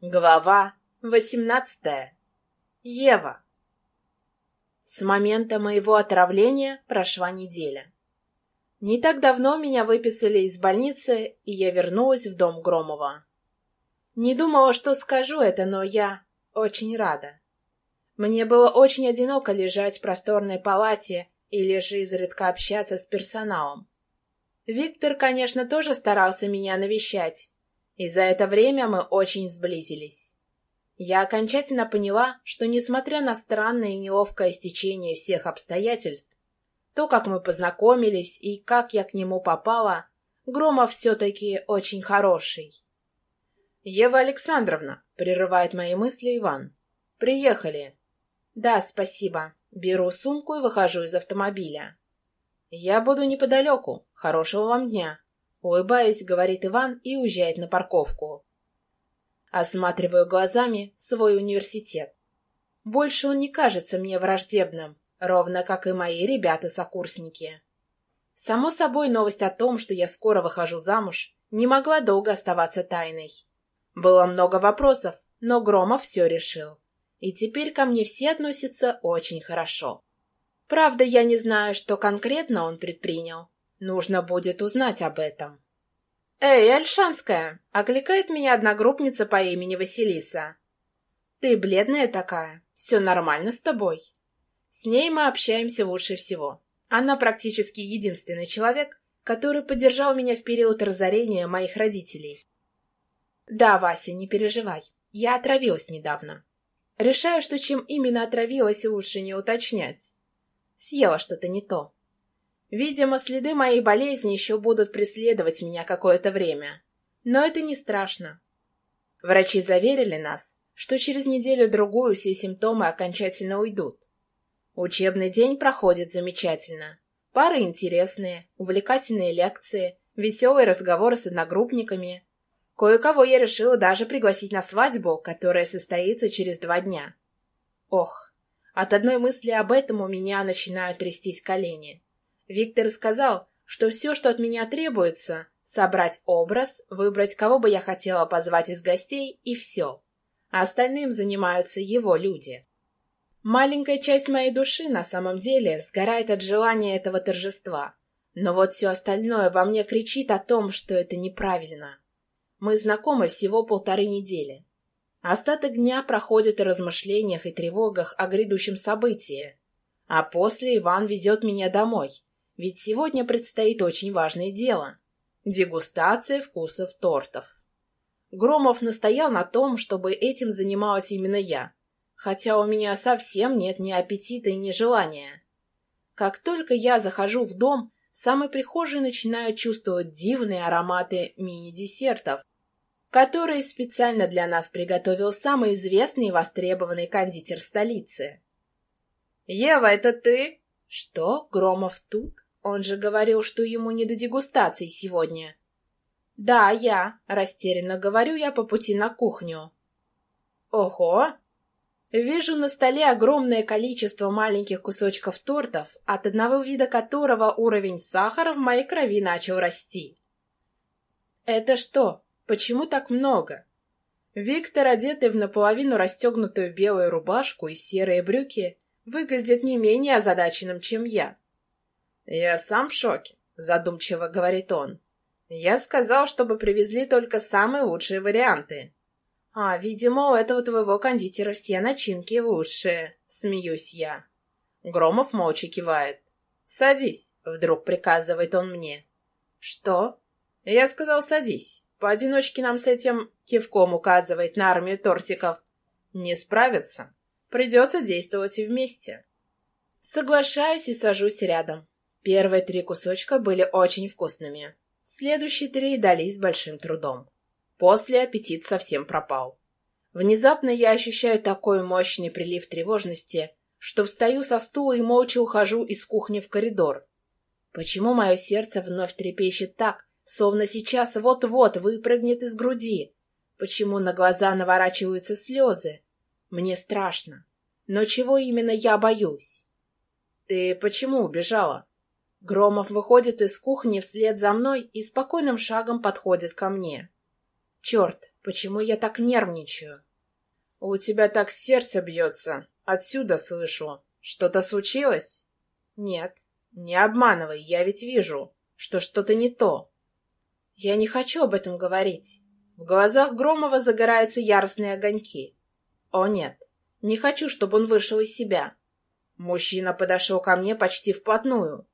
Глава восемнадцатая. Ева. С момента моего отравления прошла неделя. Не так давно меня выписали из больницы, и я вернулась в дом Громова. Не думала, что скажу это, но я очень рада. Мне было очень одиноко лежать в просторной палате и лишь изредка общаться с персоналом. Виктор, конечно, тоже старался меня навещать, и за это время мы очень сблизились. Я окончательно поняла, что, несмотря на странное и неловкое стечение всех обстоятельств, то, как мы познакомились и как я к нему попала, Громов все-таки очень хороший. «Ева Александровна», — прерывает мои мысли Иван. «Приехали». «Да, спасибо». Беру сумку и выхожу из автомобиля. «Я буду неподалеку. Хорошего вам дня!» Улыбаясь, говорит Иван и уезжает на парковку. Осматриваю глазами свой университет. Больше он не кажется мне враждебным, ровно как и мои ребята-сокурсники. Само собой, новость о том, что я скоро выхожу замуж, не могла долго оставаться тайной. Было много вопросов, но Громов все решил. И теперь ко мне все относятся очень хорошо. Правда, я не знаю, что конкретно он предпринял. Нужно будет узнать об этом. «Эй, Альшанская!» — окликает меня одногруппница по имени Василиса. «Ты бледная такая. Все нормально с тобой?» С ней мы общаемся лучше всего. Она практически единственный человек, который поддержал меня в период разорения моих родителей. «Да, Вася, не переживай. Я отравилась недавно. Решаю, что чем именно отравилась, лучше не уточнять. Съела что-то не то. Видимо, следы моей болезни еще будут преследовать меня какое-то время. Но это не страшно. Врачи заверили нас, что через неделю-другую все симптомы окончательно уйдут. Учебный день проходит замечательно. Пары интересные, увлекательные лекции, веселые разговоры с одногруппниками. Кое-кого я решила даже пригласить на свадьбу, которая состоится через два дня. Ох, от одной мысли об этом у меня начинают трястись колени. Виктор сказал, что все, что от меня требуется, собрать образ, выбрать, кого бы я хотела позвать из гостей, и все. А остальным занимаются его люди. Маленькая часть моей души на самом деле сгорает от желания этого торжества. Но вот все остальное во мне кричит о том, что это неправильно. Мы знакомы всего полторы недели. Остаток дня проходит в размышлениях и тревогах о грядущем событии. А после Иван везет меня домой, ведь сегодня предстоит очень важное дело – дегустация вкусов тортов. Громов настоял на том, чтобы этим занималась именно я, хотя у меня совсем нет ни аппетита и ни желания. Как только я захожу в дом, в самой прихожей начинаю чувствовать дивные ароматы мини-десертов, который специально для нас приготовил самый известный и востребованный кондитер столицы. «Ева, это ты?» «Что? Громов тут? Он же говорил, что ему не до дегустации сегодня». «Да, я», — растерянно говорю я по пути на кухню. «Ого!» Вижу на столе огромное количество маленьких кусочков тортов, от одного вида которого уровень сахара в моей крови начал расти. «Это что, Почему так много? Виктор, одетый в наполовину расстегнутую белую рубашку и серые брюки, выглядит не менее озадаченным, чем я. «Я сам в шоке», — задумчиво говорит он. «Я сказал, чтобы привезли только самые лучшие варианты». «А, видимо, у этого твоего кондитера все начинки лучшие», — смеюсь я. Громов молча кивает. «Садись», — вдруг приказывает он мне. «Что?» «Я сказал, садись». Поодиночке нам с этим кивком указывает на армию тортиков. Не справиться. Придется действовать вместе. Соглашаюсь и сажусь рядом. Первые три кусочка были очень вкусными. Следующие три дались большим трудом. После аппетит совсем пропал. Внезапно я ощущаю такой мощный прилив тревожности, что встаю со стула и молча ухожу из кухни в коридор. Почему мое сердце вновь трепещет так, Словно сейчас вот-вот выпрыгнет из груди. Почему на глаза наворачиваются слезы? Мне страшно. Но чего именно я боюсь? Ты почему убежала? Громов выходит из кухни вслед за мной и спокойным шагом подходит ко мне. Черт, почему я так нервничаю? У тебя так сердце бьется. Отсюда слышу. Что-то случилось? Нет. Не обманывай, я ведь вижу, что что-то не то. Я не хочу об этом говорить. В глазах Громова загораются яростные огоньки. О нет, не хочу, чтобы он вышел из себя. Мужчина подошел ко мне почти вплотную.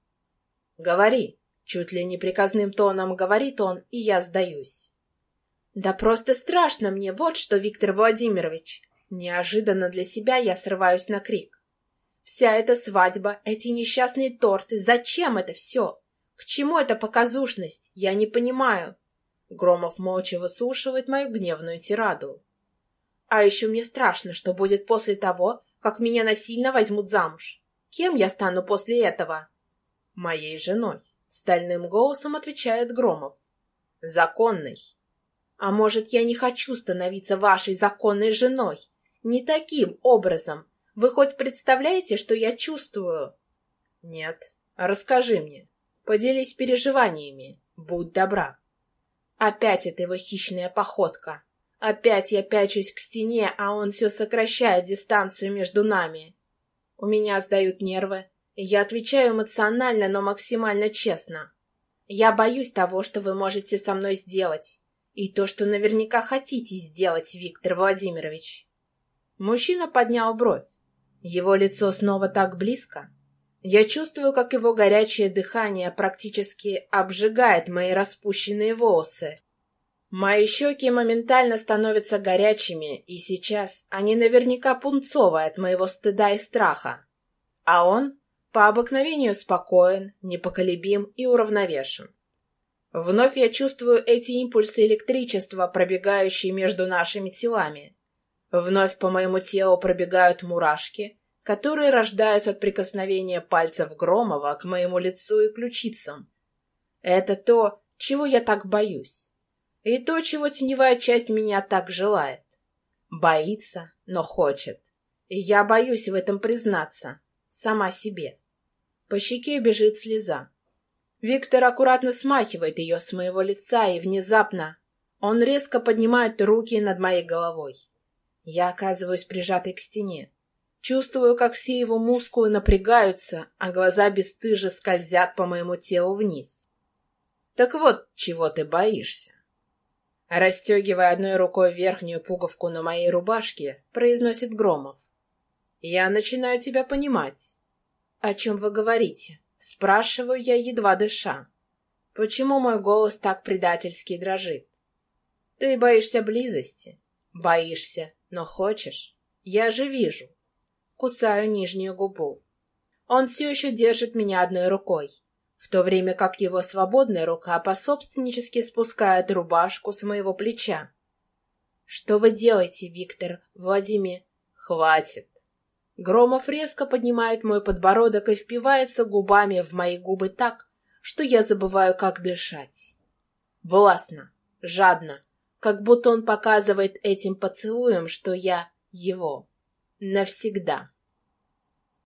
«Говори», — чуть ли не приказным тоном говорит он, и я сдаюсь. «Да просто страшно мне, вот что, Виктор Владимирович!» Неожиданно для себя я срываюсь на крик. «Вся эта свадьба, эти несчастные торты, зачем это все? К чему эта показушность? Я не понимаю!» Громов молча выслушивает мою гневную тираду. «А еще мне страшно, что будет после того, как меня насильно возьмут замуж. Кем я стану после этого?» «Моей женой», — стальным голосом отвечает Громов. «Законной». «А может, я не хочу становиться вашей законной женой? Не таким образом. Вы хоть представляете, что я чувствую?» «Нет. Расскажи мне. Поделись переживаниями. Будь добра». Опять эта его хищная походка. Опять я пячусь к стене, а он все сокращает дистанцию между нами. У меня сдают нервы. Я отвечаю эмоционально, но максимально честно. Я боюсь того, что вы можете со мной сделать. И то, что наверняка хотите сделать, Виктор Владимирович. Мужчина поднял бровь. Его лицо снова так близко. Я чувствую, как его горячее дыхание практически обжигает мои распущенные волосы. Мои щеки моментально становятся горячими, и сейчас они наверняка пунцовые от моего стыда и страха. А он по обыкновению спокоен, непоколебим и уравновешен. Вновь я чувствую эти импульсы электричества, пробегающие между нашими телами. Вновь по моему телу пробегают мурашки, которые рождаются от прикосновения пальцев Громова к моему лицу и ключицам. Это то, чего я так боюсь. И то, чего теневая часть меня так желает. Боится, но хочет. И я боюсь в этом признаться. Сама себе. По щеке бежит слеза. Виктор аккуратно смахивает ее с моего лица, и внезапно он резко поднимает руки над моей головой. Я оказываюсь прижатой к стене. Чувствую, как все его мускулы напрягаются, а глаза бесстыже скользят по моему телу вниз. Так вот, чего ты боишься? Растегивая одной рукой верхнюю пуговку на моей рубашке, произносит Громов. «Я начинаю тебя понимать». «О чем вы говорите?» Спрашиваю я, едва дыша. «Почему мой голос так предательски дрожит?» «Ты боишься близости?» «Боишься, но хочешь?» «Я же вижу». Кусаю нижнюю губу. Он все еще держит меня одной рукой в то время как его свободная рука пособственнически спускает рубашку с моего плеча. «Что вы делаете, Виктор, Владимир?» «Хватит!» Громов резко поднимает мой подбородок и впивается губами в мои губы так, что я забываю, как дышать. Властно, жадно, как будто он показывает этим поцелуем, что я его. Навсегда.